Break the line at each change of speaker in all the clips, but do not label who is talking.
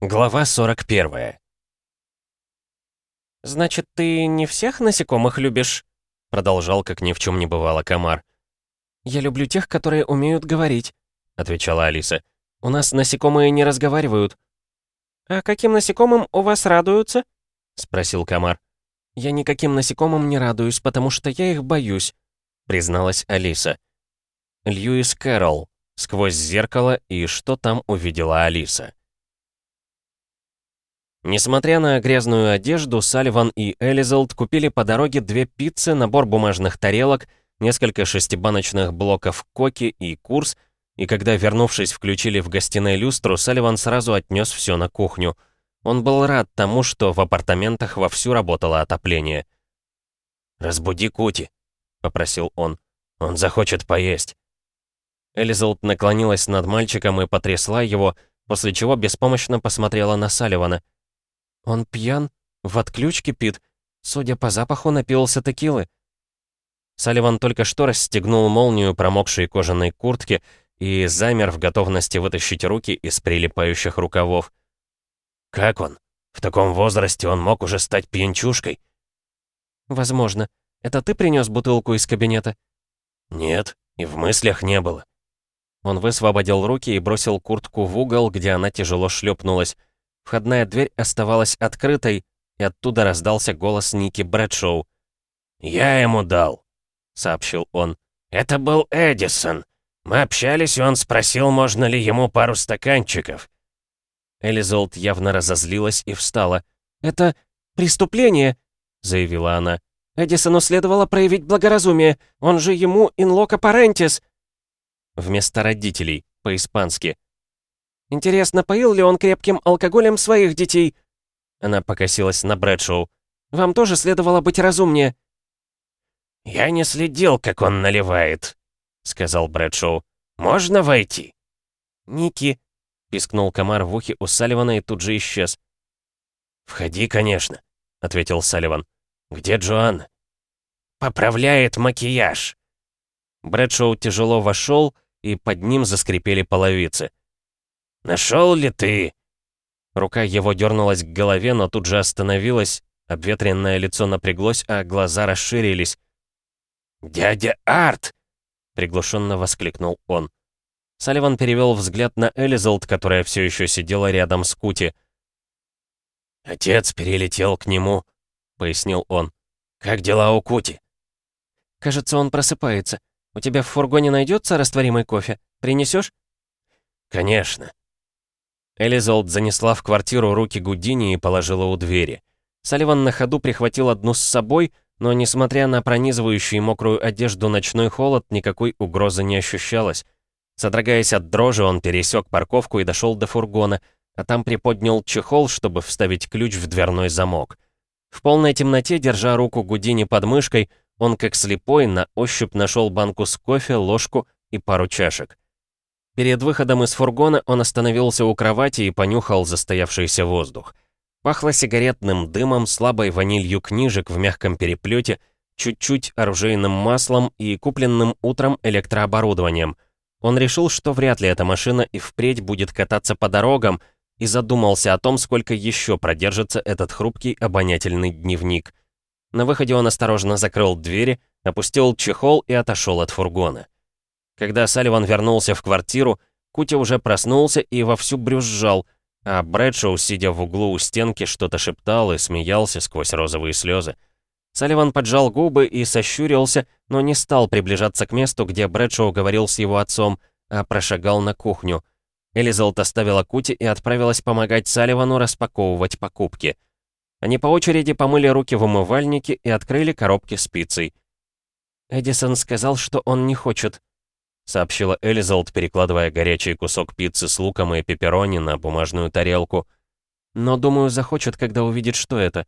Глава 41
«Значит, ты не всех насекомых любишь?» Продолжал, как ни в чем не бывало, комар. «Я люблю тех, которые умеют говорить», — отвечала Алиса. «У нас насекомые не разговаривают». «А каким насекомым у вас радуются?» — спросил комар. «Я никаким насекомым не радуюсь, потому что я их боюсь», — призналась Алиса. Льюис Кэрролл. Сквозь зеркало и что там увидела Алиса. Несмотря на грязную одежду, Салливан и Элизалд купили по дороге две пиццы, набор бумажных тарелок, несколько шестибаночных блоков коки и курс, и когда, вернувшись, включили в гостиной люстру, Салливан сразу отнес все на кухню. Он был рад тому, что в апартаментах вовсю работало отопление.
«Разбуди Кути», — попросил он. «Он захочет поесть».
Элизалд наклонилась над мальчиком и потрясла его, после чего беспомощно посмотрела на Салливана — «Он пьян? В отключке пит? Судя по запаху, напился текилы». Салливан только что расстегнул молнию промокшей кожаной куртки и замер в готовности вытащить руки из прилипающих рукавов.
«Как он? В таком возрасте он мог уже стать пьянчушкой?»
«Возможно. Это ты принес бутылку из кабинета?»
«Нет, и в мыслях не было».
Он высвободил руки и бросил куртку в угол, где она тяжело шлепнулась. Входная дверь оставалась открытой, и оттуда раздался голос Ники Брэдшоу.
«Я ему дал», — сообщил он. «Это был Эдисон. Мы общались, и он спросил, можно ли ему пару стаканчиков».
Элизолт явно разозлилась и встала. «Это преступление», — заявила она. «Эдисону следовало проявить благоразумие. Он же ему инлока парентис». Вместо родителей, по-испански. Интересно, поил ли он крепким алкоголем своих детей?» Она покосилась на Брэдшоу. «Вам тоже следовало быть разумнее».
«Я не следил, как он наливает», — сказал Брэдшоу. «Можно войти?»
«Ники», — пискнул комар в ухе у Салливана и тут же исчез.
«Входи, конечно», — ответил Салливан. «Где Джоан?» «Поправляет макияж».
Брэдшоу тяжело вошел, и под ним заскрипели половицы.
Нашел ли ты?»
Рука его дернулась к голове, но тут же остановилась, обветренное лицо напряглось, а глаза расширились.
«Дядя Арт!»
— приглушенно воскликнул он. Салливан перевел взгляд на Элизалд, которая все еще сидела рядом с Кути.
«Отец перелетел к нему», — пояснил он. «Как дела у Кути?»
«Кажется, он просыпается. У тебя в фургоне найдется растворимый кофе? Принесешь?»
«Конечно».
Элизолд занесла в квартиру руки Гудини и положила у двери. Салливан на ходу прихватил одну с собой, но, несмотря на пронизывающую мокрую одежду ночной холод, никакой угрозы не ощущалось. Содрогаясь от дрожи, он пересек парковку и дошел до фургона, а там приподнял чехол, чтобы вставить ключ в дверной замок. В полной темноте, держа руку Гудини под мышкой, он, как слепой, на ощупь нашел банку с кофе, ложку и пару чашек. Перед выходом из фургона он остановился у кровати и понюхал застоявшийся воздух. Пахло сигаретным дымом, слабой ванилью книжек в мягком переплете, чуть-чуть оружейным маслом и купленным утром электрооборудованием. Он решил, что вряд ли эта машина и впредь будет кататься по дорогам, и задумался о том, сколько еще продержится этот хрупкий обонятельный дневник. На выходе он осторожно закрыл двери, опустил чехол и отошел от фургона. Когда Салливан вернулся в квартиру, Кути уже проснулся и вовсю брюзжал, а Брэдшоу, сидя в углу у стенки, что-то шептал и смеялся сквозь розовые слезы. Салливан поджал губы и сощурился, но не стал приближаться к месту, где Брэдшоу говорил с его отцом, а прошагал на кухню. Элизалт оставила Кути и отправилась помогать Салливану распаковывать покупки. Они по очереди помыли руки в умывальнике и открыли коробки с пиццей. Эдисон сказал, что он не хочет, сообщила Элизалд, перекладывая горячий кусок пиццы с луком и пепперони на бумажную тарелку. «Но, думаю, захочет, когда увидит, что это».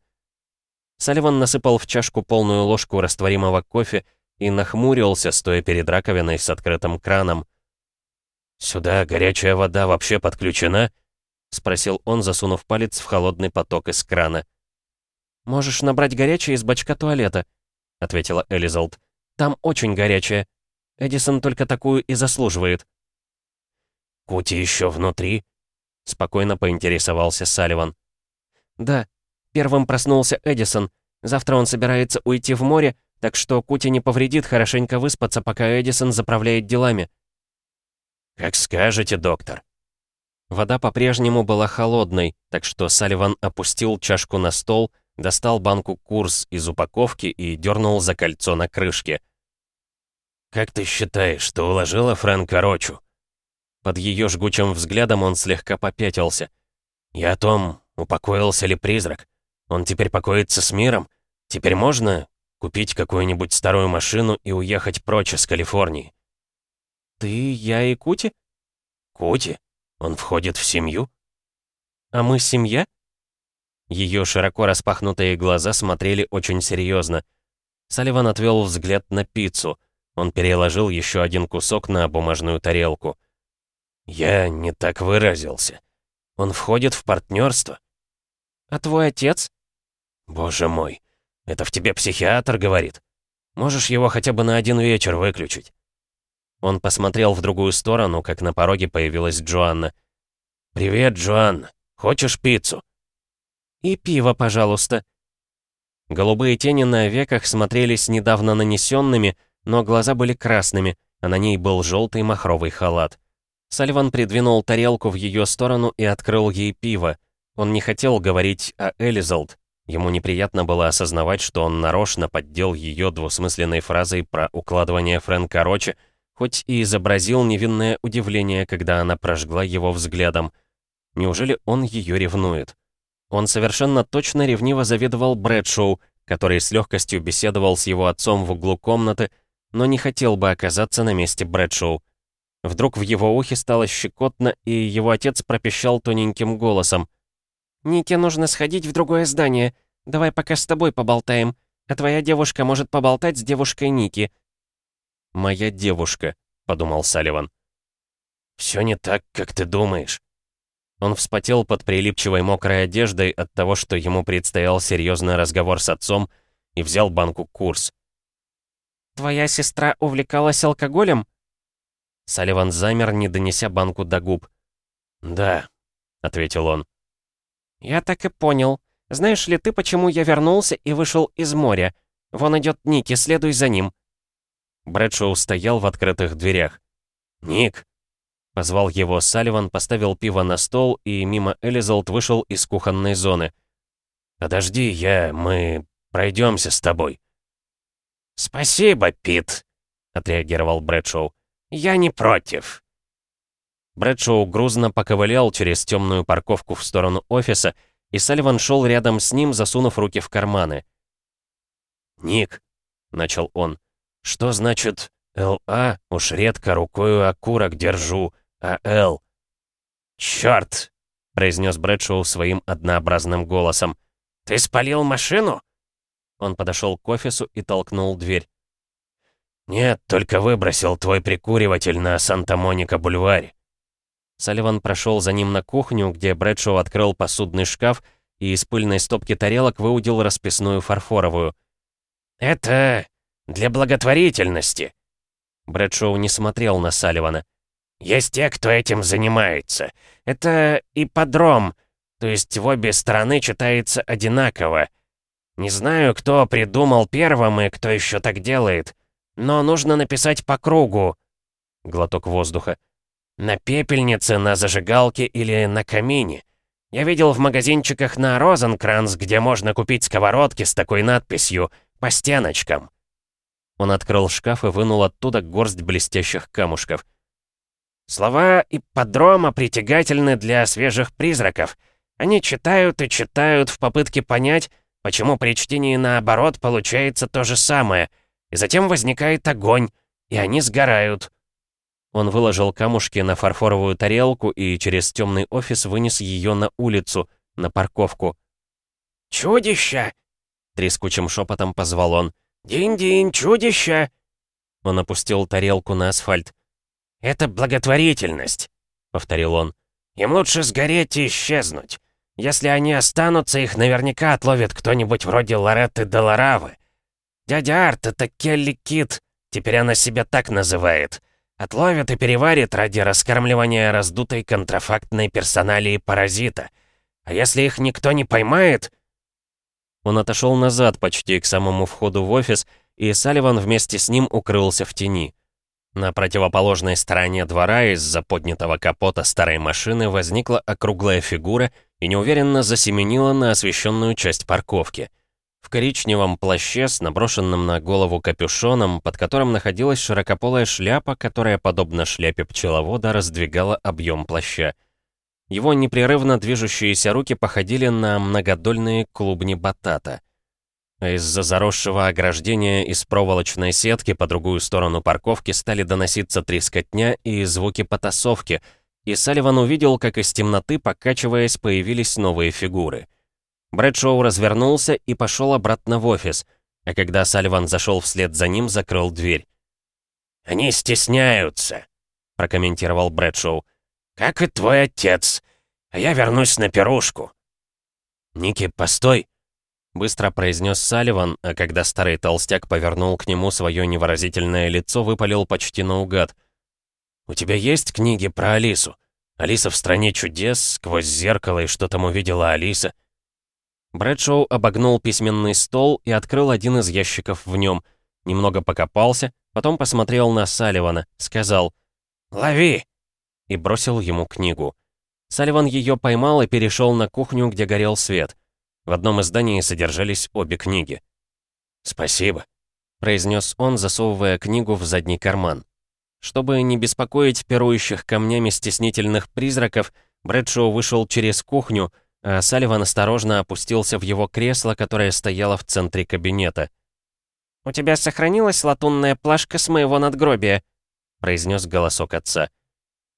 Салливан насыпал в чашку полную ложку растворимого кофе и нахмурился, стоя перед раковиной с открытым краном.
«Сюда горячая вода вообще подключена?»
— спросил он, засунув палец в холодный поток из крана. «Можешь набрать горячее из бачка туалета», — ответила Элизалд. «Там очень горячее». Эдисон только такую и заслуживает».
«Кути еще внутри?»
— спокойно поинтересовался Салливан. «Да, первым проснулся Эдисон. Завтра он собирается уйти в море, так что Кути не повредит хорошенько выспаться, пока Эдисон заправляет делами».
«Как скажете, доктор».
Вода по-прежнему была холодной, так что Салливан опустил чашку на стол, достал банку курс из упаковки и дернул за кольцо на крышке.
«Как ты считаешь, что уложила Фрэнка Рочу?»
Под ее жгучим взглядом он слегка попятился.
«Я о том, упокоился ли призрак. Он теперь покоится с миром. Теперь можно купить какую-нибудь старую машину и уехать прочь из Калифорнии?»
«Ты, я и Кути?»
«Кути? Он входит в семью?»
«А мы семья?» Ее широко распахнутые глаза смотрели очень серьезно. Салливан отвел взгляд на пиццу. Он переложил еще один кусок на бумажную тарелку.
«Я не так выразился. Он входит в партнерство.
«А твой отец?»
«Боже мой, это в тебе психиатр говорит. Можешь его хотя бы на один вечер выключить?»
Он посмотрел в другую сторону, как на пороге появилась Джоанна.
«Привет, Джоанна. Хочешь пиццу?»
«И пиво, пожалуйста». Голубые тени на веках смотрелись недавно нанесенными, но глаза были красными, а на ней был желтый махровый халат. Сальван придвинул тарелку в ее сторону и открыл ей пиво. Он не хотел говорить о Элизалд. Ему неприятно было осознавать, что он нарочно поддел ее двусмысленной фразой про укладывание Фрэнка Рочи, хоть и изобразил невинное удивление, когда она прожгла его взглядом. Неужели он ее ревнует? Он совершенно точно ревниво завидовал Брэдшоу, который с легкостью беседовал с его отцом в углу комнаты, но не хотел бы оказаться на месте Брэдшоу. Вдруг в его ухе стало щекотно, и его отец пропищал тоненьким голосом. «Нике нужно сходить в другое здание. Давай пока с тобой поболтаем, а твоя девушка может поболтать с девушкой Ники. «Моя девушка», — подумал Салливан.
«Все не так, как ты думаешь».
Он вспотел под прилипчивой мокрой одеждой от того, что ему предстоял серьезный разговор с отцом, и взял банку курс. «Твоя сестра увлекалась алкоголем?» Салливан замер, не донеся банку до губ.
«Да», — ответил он.
«Я так и понял. Знаешь ли ты, почему я вернулся и вышел из моря? Вон идет Ники, следуй за ним. Брэдшоу стоял в открытых дверях.
«Ник!»
Позвал его Салливан, поставил пиво на стол и мимо Элизалд вышел из кухонной зоны.
«Подожди, я... мы... пройдемся с тобой». «Спасибо, Пит», — отреагировал Брэдшоу. «Я не против».
Брэдшоу грузно поковылял через темную парковку в сторону офиса, и Салливан шел рядом с ним, засунув руки в карманы.
«Ник», — начал он, — что значит «ЛА» уж редко рукою окурок держу, а «Л»? «Чёрт!» — произнес Брэдшоу своим однообразным голосом. «Ты спалил машину?»
Он подошел к офису и толкнул дверь.
«Нет, только выбросил твой прикуриватель на Санта-Моника-бульваре».
Салливан прошел за ним на кухню, где Брэдшоу открыл посудный шкаф и из пыльной стопки тарелок выудил расписную фарфоровую.
«Это для благотворительности».
Брэдшоу не смотрел на Салливана.
«Есть те, кто этим занимается. Это ипподром, то есть в обе стороны читается одинаково. Не знаю, кто придумал первым и кто еще так делает, но нужно написать по кругу». Глоток воздуха. «На пепельнице, на зажигалке или на камине. Я видел в магазинчиках на Розенкранц, где можно купить сковородки с такой надписью «По стеночкам».
Он открыл шкаф и вынул оттуда горсть блестящих камушков.
«Слова ипподрома притягательны для свежих призраков. Они читают и читают в попытке понять, почему при чтении наоборот получается то же самое, и затем возникает огонь, и они сгорают».
Он выложил камушки на фарфоровую тарелку и через темный офис вынес ее на улицу, на парковку.
«Чудище!» — трескучим шепотом позвал он. «Динь-динь, чудище!»
Он опустил тарелку на асфальт.
«Это благотворительность», — повторил он. «Им лучше сгореть и исчезнуть. Если они останутся, их наверняка отловит кто-нибудь вроде Лоретты Долоравы. Дядя Арт — это Келли Кит, теперь она себя так называет. Отловит и переварит ради раскармливания раздутой контрафактной персоналии паразита. А если их никто не поймает...»
Он отошел назад почти к самому входу в офис, и Салливан вместе с ним укрылся в тени. На противоположной стороне двора из-за поднятого капота старой машины возникла округлая фигура и неуверенно засеменила на освещенную часть парковки. В коричневом плаще с наброшенным на голову капюшоном, под которым находилась широкополая шляпа, которая, подобно шляпе пчеловода, раздвигала объем плаща. Его непрерывно движущиеся руки походили на многодольные клубни батата. А из-за заросшего ограждения из проволочной сетки по другую сторону парковки стали доноситься трескотня и звуки потасовки, и Салливан увидел, как из темноты, покачиваясь, появились новые фигуры. Брэдшоу развернулся и пошел обратно в офис, а когда Салливан зашел вслед за ним, закрыл дверь.
«Они стесняются», — прокомментировал Брэдшоу. «Как и твой отец. А я вернусь на пирушку».
«Ники, постой!» — быстро произнес Салливан, а когда старый толстяк повернул к нему свое невыразительное лицо, выпалил почти наугад. «У тебя есть книги про Алису? Алиса в стране чудес, сквозь зеркало и что там увидела Алиса?» Брэдшоу обогнул письменный стол и открыл один из ящиков в нем. Немного покопался, потом посмотрел на Салливана, сказал «Лови!» и бросил ему книгу. Салливан ее поймал и перешел на кухню, где горел свет. В одном издании содержались обе книги. «Спасибо», — произнес он, засовывая книгу в задний карман. Чтобы не беспокоить пирующих камнями стеснительных призраков, Брэдшоу вышел через кухню, а Салливан осторожно опустился в его кресло, которое стояло в центре кабинета.
«У тебя сохранилась латунная плашка с моего надгробия?» — произнес голосок отца.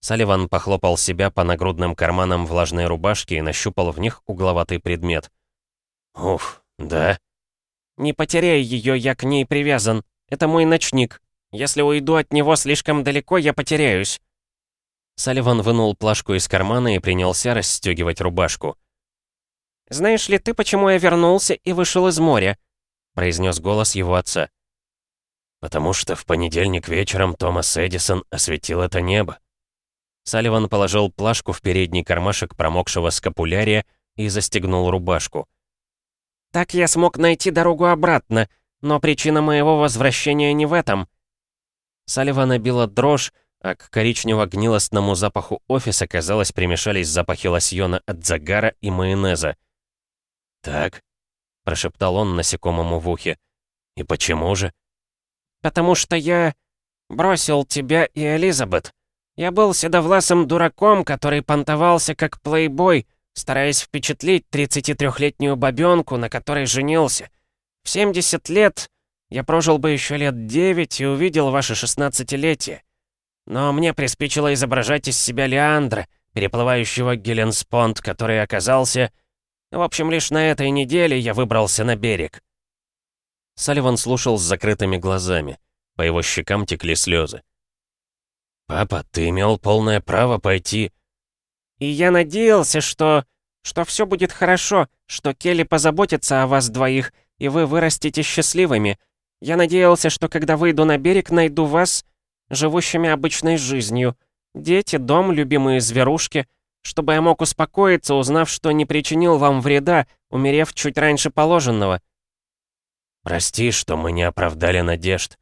Салливан похлопал себя по нагрудным карманам влажной рубашки и нащупал в них угловатый предмет.
«Уф, да?»
«Не потеряй ее, я к ней привязан. Это мой ночник. Если уйду от него слишком далеко, я потеряюсь».
Салливан вынул плашку из кармана и принялся расстегивать рубашку.
«Знаешь ли ты, почему я вернулся и вышел из моря?» произнес голос его отца.
«Потому что в понедельник вечером Томас Эдисон осветил это небо»,
Салливан положил плашку в передний кармашек промокшего скапулярия и застегнул рубашку.
«Так я смог найти дорогу обратно, но причина моего возвращения не в этом».
Салливана била дрожь, а к коричнево-гнилостному запаху офиса, казалось, примешались запахи лосьона от загара и майонеза.
«Так», —
прошептал он насекомому в ухе. «И почему же?»
«Потому что я бросил тебя и Элизабет», я был седовласым дураком, который понтовался как плейбой, стараясь впечатлить 33-летнюю бабёнку, на которой женился. В 70 лет я прожил бы еще лет 9 и увидел ваше шестнадцатилетие. Но мне приспичило изображать из себя Леандра, переплывающего Геленспонд, который оказался... В общем, лишь на этой неделе я выбрался на берег.
Салливан слушал с закрытыми глазами. По его щекам текли слезы.
«Папа, ты имел полное право пойти...»
«И я надеялся, что... что все будет хорошо, что Келли позаботится о вас двоих, и вы вырастете счастливыми. Я надеялся, что когда выйду на берег, найду вас, живущими обычной жизнью. Дети, дом, любимые зверушки, чтобы я мог успокоиться, узнав, что не причинил вам вреда, умерев чуть раньше положенного».
«Прости, что мы не оправдали надежд»,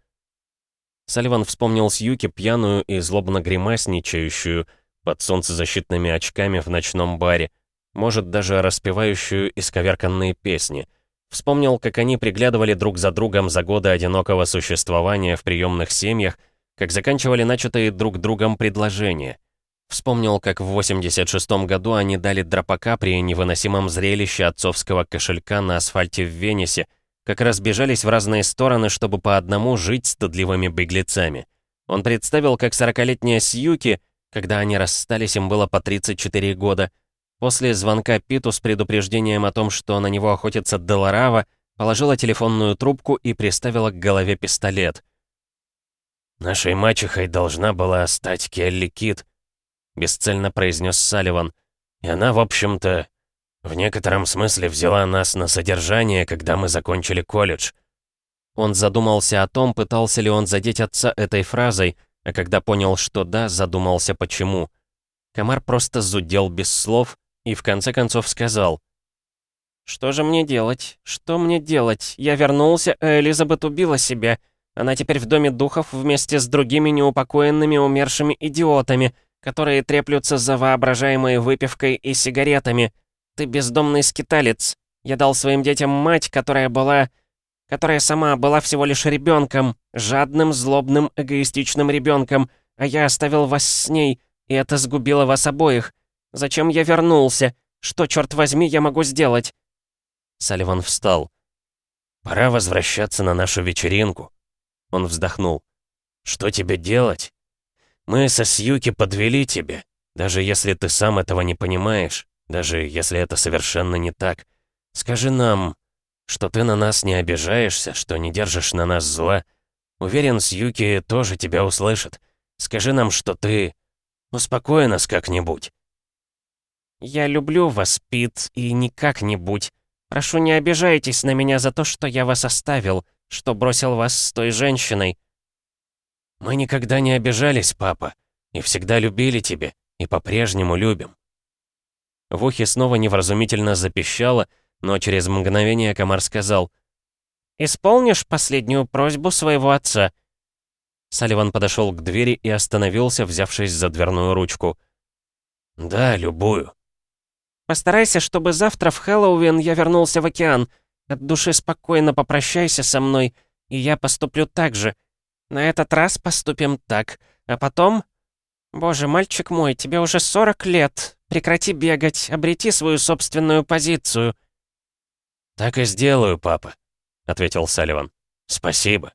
Салливан вспомнил Сьюки пьяную и злобно гримасничающую под солнцезащитными очками в ночном баре, может, даже распевающую исковерканные песни. Вспомнил, как они приглядывали друг за другом за годы одинокого существования в приемных семьях, как заканчивали начатые друг другом предложения. Вспомнил, как в 86 году они дали дропака при невыносимом зрелище отцовского кошелька на асфальте в Венесе, как разбежались в разные стороны, чтобы по одному жить стыдливыми беглецами. Он представил, как сорокалетняя Сьюки, когда они расстались, им было по 34 года, после звонка Питу с предупреждением о том, что на него охотится Деларава, положила телефонную трубку и приставила к голове пистолет.
«Нашей мачехой должна была стать Келли Кит», — бесцельно произнес Салливан. «И она, в общем-то, в некотором смысле взяла нас на содержание, когда мы закончили колледж.
Он задумался о том, пытался ли он задеть отца этой фразой, А когда понял, что да, задумался, почему. Комар просто зудел без слов и в конце концов сказал.
«Что же мне делать? Что мне делать? Я вернулся, а Элизабет убила себя. Она теперь в Доме Духов вместе с другими неупокоенными умершими идиотами, которые треплются за воображаемой выпивкой и сигаретами. Ты бездомный скиталец. Я дал своим детям мать, которая была... которая сама была всего лишь ребенком, жадным, злобным, эгоистичным ребенком, а я оставил вас с ней, и это сгубило вас обоих. Зачем я вернулся? Что, черт возьми, я могу сделать?»
Салливан встал. «Пора возвращаться на нашу вечеринку». Он вздохнул. «Что тебе делать? Мы со Сьюки подвели тебя, даже если ты сам этого не понимаешь, даже если это совершенно не так. Скажи нам, что ты на нас не обижаешься, что не держишь на нас зла. Уверен, Сьюки тоже тебя услышит. Скажи нам, что ты... Успокой нас как-нибудь».
«Я люблю вас, Пит, и не как-нибудь. Прошу, не обижайтесь на меня за то, что я вас оставил, что бросил вас с той женщиной».
«Мы никогда не обижались, папа, и всегда любили тебя, и по-прежнему любим». В ухе снова невразумительно запищало, но через мгновение комар сказал
«Исполнишь последнюю просьбу своего отца?»
Салливан подошел к двери и остановился, взявшись за дверную ручку. «Да, любую».
«Постарайся, чтобы завтра в Хэллоуин я вернулся в океан. От души спокойно попрощайся со мной, и я поступлю так же. На этот раз поступим так, а потом... Боже, мальчик мой, тебе уже 40 лет. Прекрати бегать, обрети свою собственную позицию».
«Так и сделаю, папа», — ответил Салливан. «Спасибо».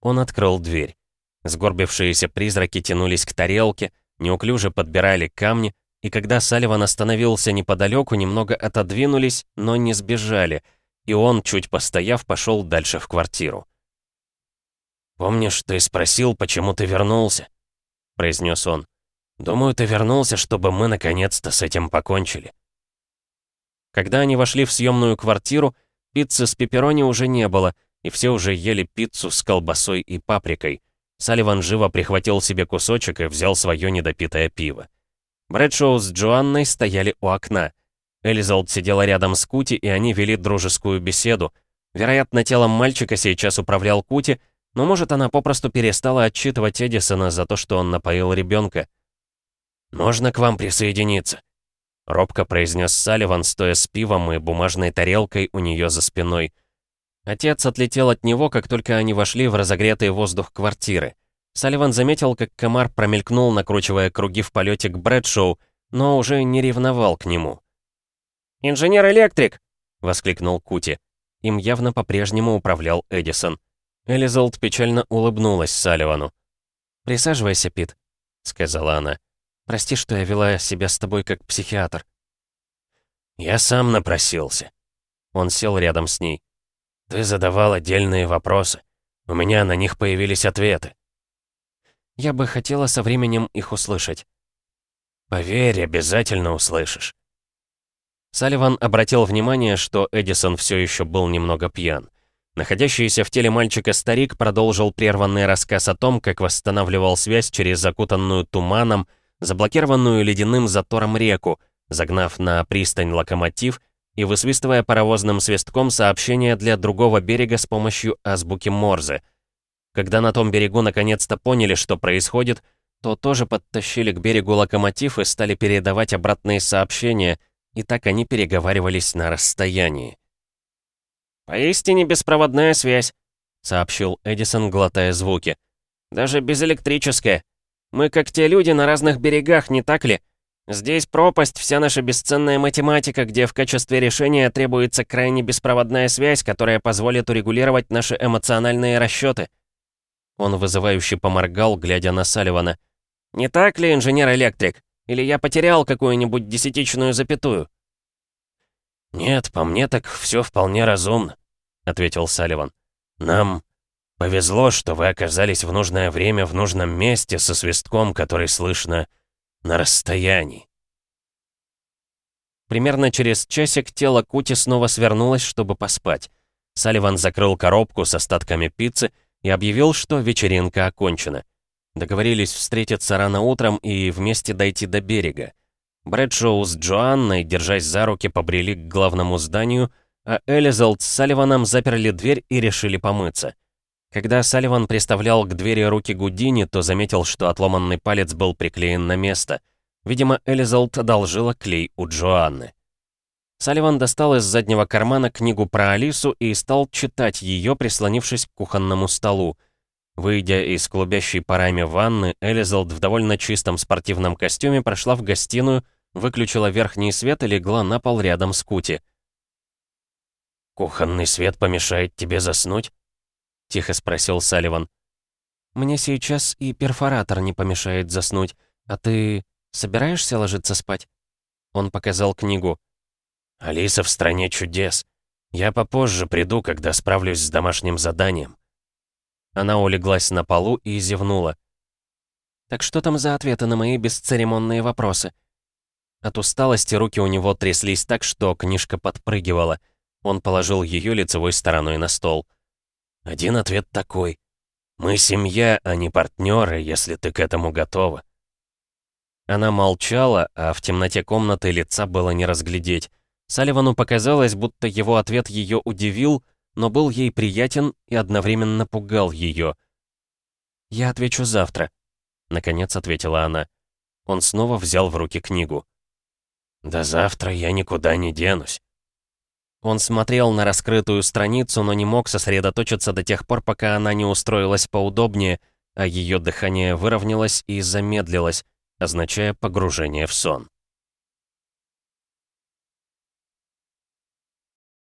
Он открыл дверь. Сгорбившиеся призраки тянулись к тарелке, неуклюже подбирали камни, и когда Салливан остановился неподалеку, немного отодвинулись, но не сбежали, и он, чуть постояв, пошел дальше в квартиру. «Помнишь, ты спросил, почему ты вернулся?» — произнес он. «Думаю, ты вернулся, чтобы мы наконец-то с этим покончили». Когда они вошли в съемную квартиру, пиццы с пепперони уже не было, и все уже ели пиццу с колбасой и паприкой. Салливан живо прихватил себе кусочек и взял свое недопитое пиво. Брэдшоу с Джоанной стояли у окна. Элизалд сидела рядом с Кути, и они вели дружескую беседу. Вероятно, телом мальчика сейчас управлял Кути, но, может, она попросту перестала отчитывать Эдисона за то, что он напоил ребенка. «Можно к вам присоединиться?» Робко произнес Салливан, стоя с пивом и бумажной тарелкой у нее за спиной. Отец отлетел от него, как только они вошли в разогретый воздух квартиры. Салливан заметил, как комар промелькнул, накручивая круги в полете к Брэдшоу, но уже не ревновал к нему.
«Инженер-электрик!» — воскликнул Кути.
Им явно по-прежнему управлял Эдисон. Элизалд печально улыбнулась Салливану. «Присаживайся, Пит», — сказала она. «Прости, что я вела себя с тобой как психиатр». «Я сам напросился». Он сел рядом с ней. «Ты задавал отдельные вопросы. У меня на них появились ответы». «Я бы хотела со временем их услышать». «Поверь, обязательно услышишь». Салливан обратил внимание, что Эдисон все еще был немного пьян. Находящийся в теле мальчика старик продолжил прерванный рассказ о том, как восстанавливал связь через закутанную туманом, заблокированную ледяным затором реку, загнав на пристань локомотив и высвистывая паровозным свистком сообщение для другого берега с помощью азбуки Морзе. Когда на том берегу наконец-то поняли, что происходит, то тоже подтащили к берегу локомотив и стали передавать обратные сообщения, и так они переговаривались на расстоянии.
«Поистине беспроводная связь», — сообщил Эдисон, глотая звуки. «Даже безэлектрическая. Мы как те люди на разных берегах, не так ли? Здесь пропасть, вся наша бесценная математика, где в качестве решения требуется крайне беспроводная связь, которая позволит урегулировать наши эмоциональные расчеты».
Он вызывающе поморгал, глядя на Салливана.
«Не так ли, инженер-электрик? Или я потерял какую-нибудь десятичную запятую?»
«Нет, по мне так все вполне разумно», — ответил Салливан. «Нам повезло, что вы оказались в нужное время в нужном месте со свистком, который слышно на расстоянии». Примерно через часик тело Кути снова свернулось, чтобы поспать. Салливан закрыл коробку с остатками пиццы и объявил, что вечеринка окончена. Договорились встретиться рано утром и вместе дойти до берега. Брэдшоу с Джоанной, держась за руки, побрели к главному зданию, а Элизалд с Салливаном заперли дверь и решили помыться. Когда Салливан приставлял к двери руки Гудини, то заметил, что отломанный палец был приклеен на место. Видимо, Элизалд одолжила клей у Джоанны. Салливан достал из заднего кармана книгу про Алису и стал читать ее, прислонившись к кухонному столу. Выйдя из клубящей парами ванны, Элизалд в довольно чистом спортивном костюме прошла в гостиную, выключила верхний свет и легла на пол рядом с Кути.
«Кухонный свет помешает тебе заснуть?» — тихо спросил Салливан.
«Мне сейчас и перфоратор не помешает заснуть. А ты собираешься ложиться спать?»
Он показал книгу.
«Алиса в стране чудес. Я попозже приду, когда справлюсь с домашним заданием».
Она улеглась на полу и зевнула.
«Так что там за ответы на мои бесцеремонные вопросы?»
От усталости руки у него тряслись так, что книжка подпрыгивала. Он положил ее лицевой стороной на стол.
«Один ответ такой. Мы семья, а не партнеры, если ты к этому готова».
Она молчала, а в темноте комнаты лица было не разглядеть. Салливану показалось, будто его ответ ее удивил, но был ей приятен и одновременно пугал ее.
«Я отвечу завтра», — наконец ответила она.
Он снова взял в руки книгу.
«До завтра я никуда не денусь».
Он смотрел на раскрытую страницу, но не мог сосредоточиться до тех пор, пока она не устроилась поудобнее, а ее дыхание выровнялось и замедлилось, означая погружение в сон.